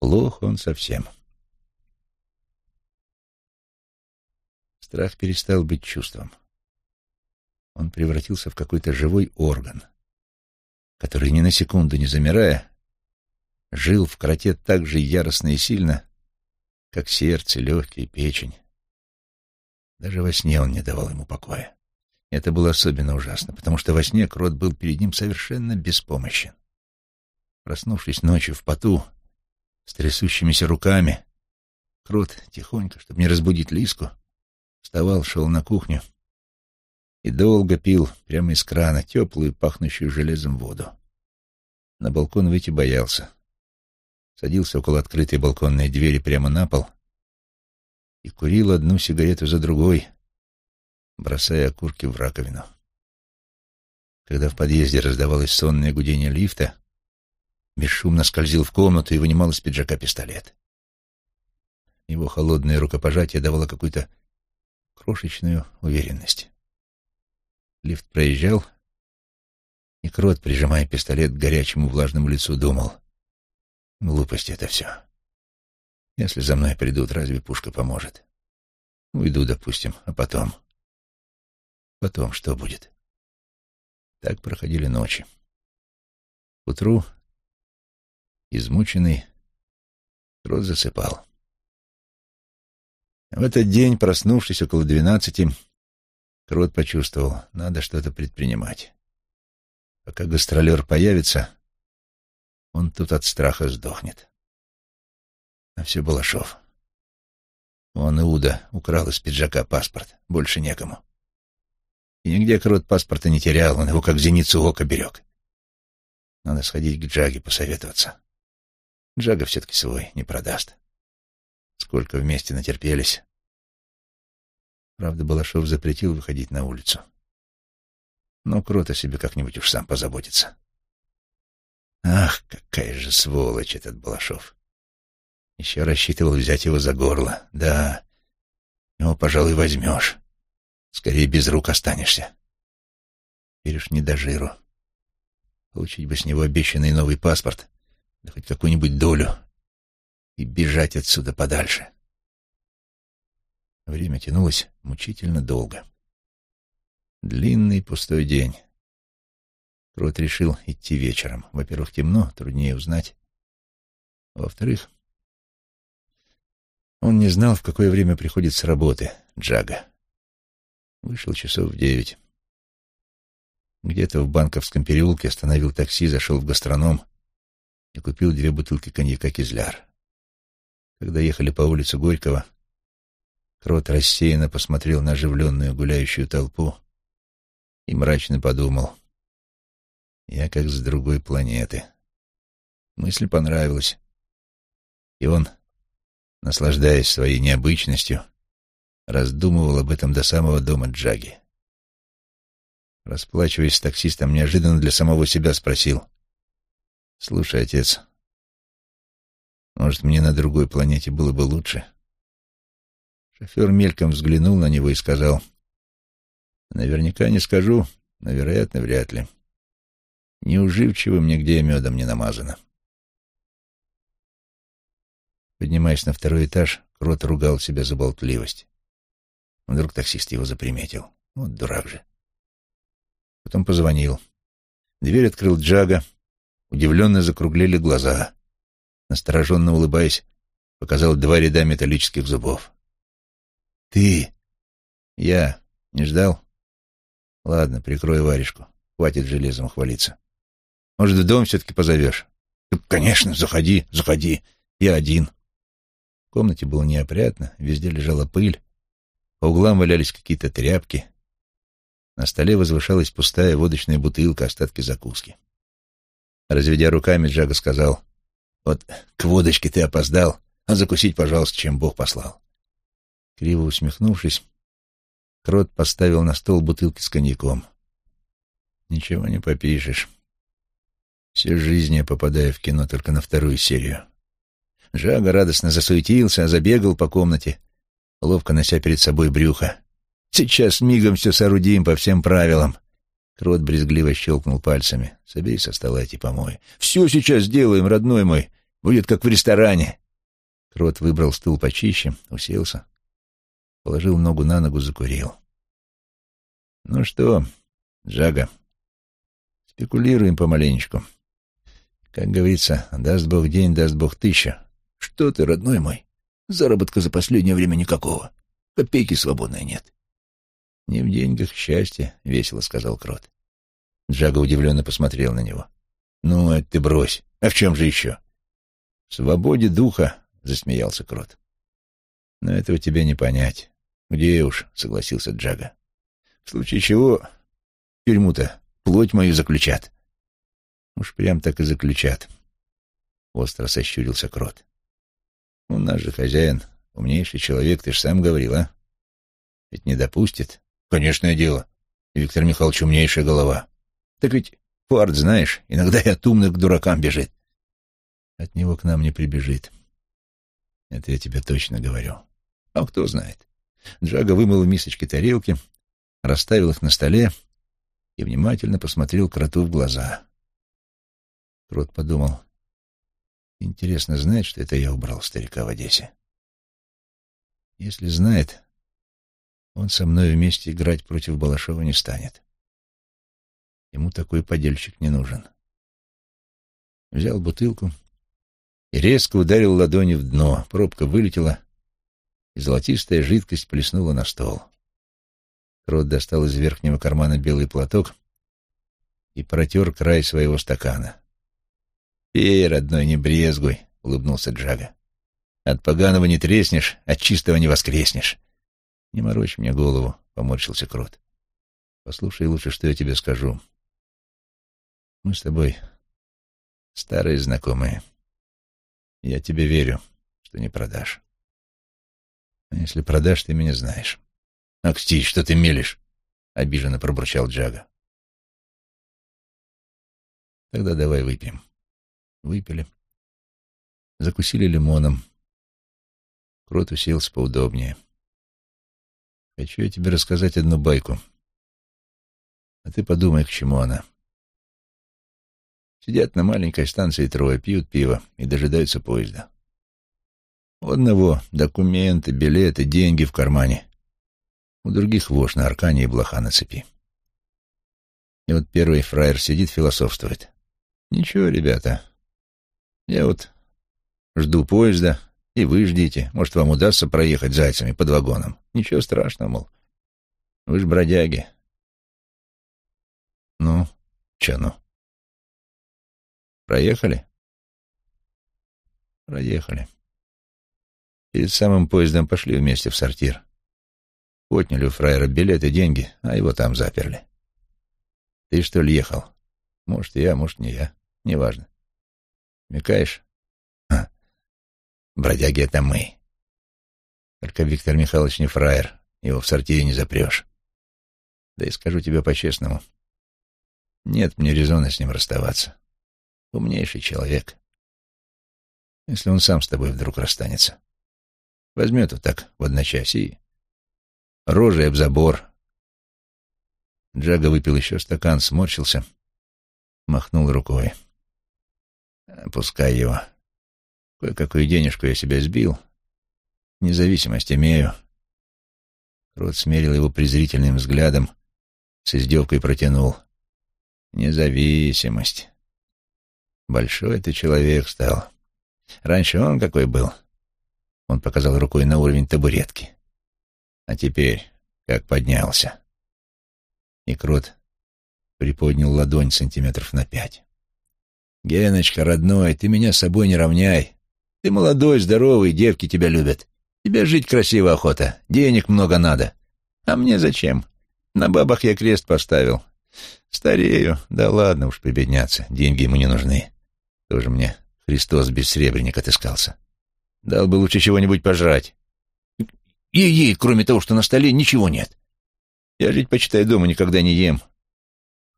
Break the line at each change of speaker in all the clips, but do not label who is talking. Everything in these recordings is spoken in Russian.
Плох он совсем. Страх перестал быть чувством. Он превратился в какой-то живой орган, который, ни на секунду не замирая, жил в кроте так же яростно и сильно, как сердце, легкие, печень. Даже во сне он не давал ему покоя. Это было особенно ужасно, потому что во сне Крот был перед ним совершенно беспомощен. Проснувшись ночью в поту, с трясущимися руками, Крот тихонько, чтобы не разбудить Лиску, вставал, шел на кухню и долго пил прямо из крана теплую, пахнущую железом воду. На балкон выйти боялся. Садился около открытой балконной двери прямо на пол и курил одну сигарету за другой, бросая окурки в раковину. Когда в подъезде раздавалось сонное гудение лифта, бесшумно скользил в комнату и вынимал из пиджака пистолет. Его холодное рукопожатие давало какую-то крошечную уверенность. Лифт проезжал, и Крот, прижимая пистолет к горячему влажному лицу, думал, глупость это все. Если за мной придут, разве пушка поможет? Уйду, допустим, а потом... Потом что будет? Так проходили ночи. Утру, измученный, Крот засыпал. В этот день, проснувшись около двенадцати, Крот почувствовал, надо что-то предпринимать. Пока гастролер появится, он тут от страха сдохнет. А все Балашов. Он, Иуда, украл из пиджака паспорт. Больше некому. И нигде Крот паспорта не терял, он его как зеницу ока берег. Надо сходить к Джаге посоветоваться. Джага все-таки свой не продаст. Сколько вместе натерпелись. Правда, Балашов запретил выходить на улицу. Но Крот о себе как-нибудь уж сам позаботится. Ах, какая же сволочь этот Балашов. Еще рассчитывал взять его за горло. Да, его, пожалуй, возьмешь. Скорее без рук останешься. Теперь уж не до жиру. Получить бы с него обещанный новый паспорт, да хоть какую-нибудь долю, и бежать отсюда подальше. Время тянулось мучительно долго. Длинный пустой день. Крот решил идти вечером. Во-первых, темно, труднее узнать. Во-вторых, он не знал, в какое время приходит с работы Джага. Вышел часов в девять. Где-то в Банковском переулке остановил такси, зашел в гастроном и купил две бутылки коньяка «Кизляр». Когда ехали по улице Горького, Крот рассеянно посмотрел на оживленную гуляющую толпу и мрачно подумал. Я как с другой планеты. Мысль понравилась. И он, наслаждаясь своей необычностью, раздумывал об этом до самого дома Джаги. Расплачиваясь с таксистом, неожиданно для самого себя спросил. «Слушай, отец, может, мне на другой планете было бы лучше?» Шофер мельком взглянул на него и сказал, «Наверняка не скажу, но, вероятно, вряд ли. Неуживчивым нигде медом не намазано». Поднимаясь на второй этаж, Крот ругал себя за болтливость. Вдруг таксист его заприметил. Вот дурак же. Потом позвонил. Дверь открыл Джага. Удивленно закруглили глаза. Настороженно улыбаясь, показал два ряда металлических зубов. «Ты!» «Я. Не ждал?» «Ладно, прикрой варежку. Хватит железом хвалиться. Может, в дом все-таки позовешь?» «Конечно, заходи, заходи. Я один». В комнате было неопрятно, везде лежала пыль, по углам валялись какие-то тряпки. На столе возвышалась пустая водочная бутылка, остатки закуски. Разведя руками, Джага сказал, «Вот к водочке ты опоздал, а закусить, пожалуйста, чем Бог послал». Криво усмехнувшись, Крот поставил на стол бутылки с коньяком. «Ничего не попишешь. Всю жизнь я попадаю в кино только на вторую серию». Жага радостно засуетился, забегал по комнате, ловко нося перед собой брюхо. «Сейчас мигом все соорудим по всем правилам». Крот брезгливо щелкнул пальцами. «Собери со стола эти помои». «Все сейчас сделаем, родной мой. Будет как в ресторане. Крот выбрал стул почище, уселся, положил ногу на ногу, закурил. Ну что, Джага, спекулируем помаленечку. Как говорится, даст Бог день, даст Бог тысяча. Что ты, родной мой, заработка за последнее время никакого. Копейки свободной нет. Не в деньгах счастье, — весело сказал Крот. Джага удивленно посмотрел на него. Ну, это ты брось. А в чем же еще? В свободе духа, — засмеялся Крот. Но этого тебе не понять. Где уж, — согласился Джага. В случае чего тюрьму-то плоть мою заключат. Уж прям так и заключат. Остро сощурился Крот. У нас же хозяин, умнейший человек, ты ж сам говорил, а? Ведь не допустит. Конечное дело. Виктор Михайлович умнейшая голова. Так ведь фарт, знаешь, иногда и от умных к дуракам бежит. От него к нам не прибежит. Это я тебе точно говорю. А кто знает. Джага вымыл в мисочке тарелки, расставил их на столе и внимательно посмотрел кроту в глаза. Крот подумал, интересно, знает, что это я убрал старика в Одессе? Если знает, он со мной вместе играть против Балашова не станет. Ему такой подельщик не нужен. Взял бутылку и резко ударил ладонью в дно. Пробка вылетела, и золотистая жидкость плеснула на стол. Крот достал из верхнего кармана белый платок и протер край своего стакана. «Пей, родной, не брезгуй», — улыбнулся Джага. «От поганого не треснешь, от чистого не воскреснешь». «Не морочь мне голову», — поморщился Крот. «Послушай лучше, что я тебе скажу. Мы с тобой старые знакомые. Я тебе верю, что не продашь. А если продашь, ты меня знаешь. «Акстись, что ты мелешь?» — обиженно пробурчал Джага. «Тогда давай выпьем». Выпили. Закусили лимоном. Крот уселся поудобнее. «Хочу я тебе рассказать одну байку. А ты подумай, к чему она». Сидят на маленькой станции трое, пьют пиво и дожидаются поезда. У одного документы, билеты, деньги в кармане. У других вошь на аркане и блоха на цепи. И вот первый фраер сидит, философствует. «Ничего, ребята, я вот жду поезда, и вы ждите. Может, вам удастся проехать зайцами под вагоном. Ничего страшного, мол. Вы ж бродяги. Ну, че ну? Проехали? Проехали. Перед самым поездом пошли вместе в сортир. Отняли у фраера билеты деньги, а его там заперли. Ты что ли ехал? Может, я, может, не я. Неважно. Мекаешь? Ха. Бродяги — это мы. Только Виктор Михайлович не фраер, его в сортире не запрешь. Да и скажу тебе по-честному, нет мне резона с ним расставаться. Умнейший человек. Если он сам с тобой вдруг расстанется. Возьмет вот так в одночасье и рожей об забор. Джага выпил еще стакан, сморщился, махнул рукой. Пускай его. Кое-какую денежку я себя сбил. Независимость имею. Крот смерил его презрительным взглядом, с издевкой протянул. Независимость. Большой ты человек стал. Раньше он какой был. Он показал рукой на уровень табуретки. А теперь как поднялся. И Крот приподнял ладонь сантиметров на пять. «Геночка, родной, ты меня с собой не равняй. Ты молодой, здоровый, девки тебя любят. Тебе жить красиво охота, денег много надо. А мне зачем? На бабах я крест поставил. Старею, да ладно уж прибедняться, деньги ему не нужны. Тоже мне Христос без сребреник отыскался. Дал бы лучше чего-нибудь пожрать. Ей-ей, кроме того, что на столе ничего нет. Я жить, почитай, дома никогда не ем.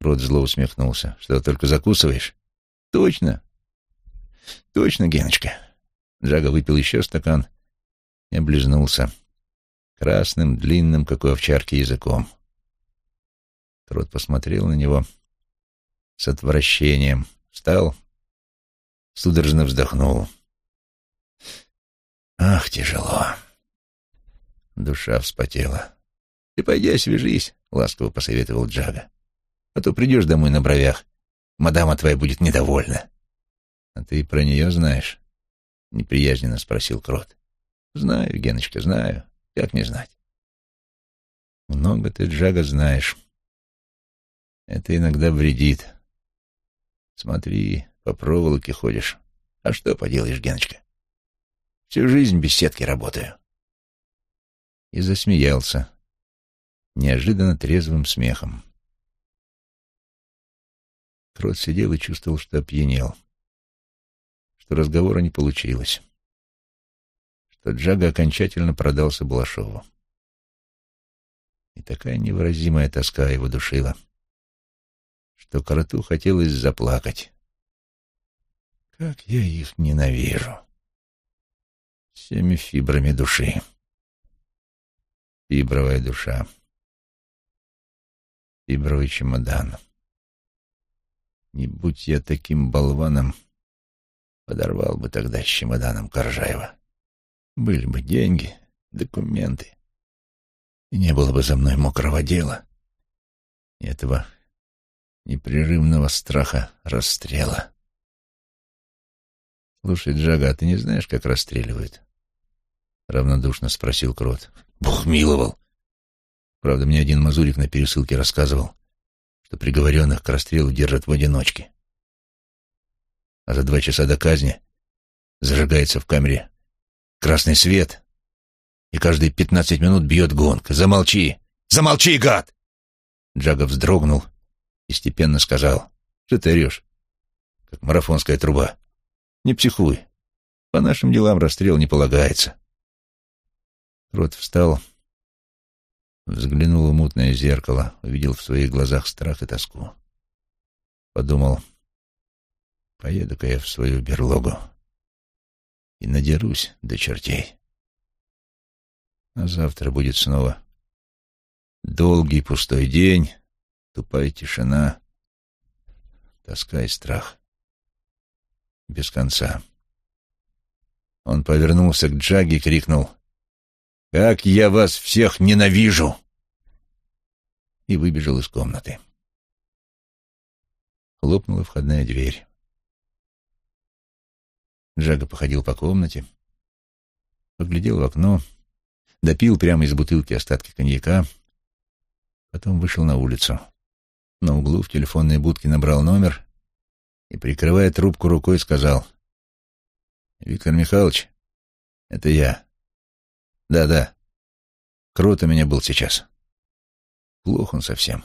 Рот зло усмехнулся. Что, только закусываешь? Точно. Точно, Геночка. Джага выпил еще стакан и облизнулся. Красным, длинным, как у овчарки, языком. Крот посмотрел на него с отвращением, встал, судорожно вздохнул — Ах, тяжело. Душа вспотела. «Ты пойди освежись», — ласково посоветовал Джага. «А то придешь домой на бровях. Мадама твоя будет недовольна». «А ты про нее знаешь?» — неприязненно спросил Крот. «Знаю, Геночка, знаю. Как не знать?» «Много ты, Джага, знаешь. Это иногда вредит. Смотри, по проволоке ходишь. А что поделаешь, Геночка? Всю жизнь без сетки работаю». И засмеялся неожиданно трезвым смехом. Крот сидел и чувствовал, что опьянел, что разговора не получилось, что Джага окончательно продался Балашову. И такая невыразимая тоска его душила, что Кроту хотелось заплакать. Как я их ненавижу! Всеми фибрами души. Фибровая душа. Фибровый чемодан. Не будь я таким болваном, подорвал бы тогда с чемоданом Коржаева. Были бы деньги, документы, и не было бы за мной мокрого дела, и этого непрерывного страха расстрела. «Слушай, Джага, а ты не знаешь, как расстреливают?» — равнодушно спросил Крот. «Бог миловал!» Правда, мне один мазурик на пересылке рассказывал, что приговоренных к расстрелу держат в одиночке. А за два часа до казни зажигается в камере красный свет, и каждые пятнадцать минут бьет гонка. «Замолчи! Замолчи, гад!» Джага вздрогнул и степенно сказал, «Что ты орешь? Как марафонская труба. Не психуй. По нашим делам расстрел не полагается». Рот встал, взглянул в мутное зеркало, увидел в своих глазах страх и тоску. Подумал, поеду-ка я в свою берлогу и надерусь до чертей. А завтра будет снова долгий пустой день, тупая тишина, тоска и страх. Без конца. Он повернулся к Джаге и крикнул «Как я вас всех ненавижу!» и выбежал из комнаты. Хлопнула входная дверь. Джага походил по комнате, поглядел в окно, допил прямо из бутылки остатки коньяка, потом вышел на улицу. На углу в телефонной будке набрал номер и, прикрывая трубку рукой, сказал «Виктор Михайлович, это я. Да-да, крот у меня был сейчас. Плохо он совсем.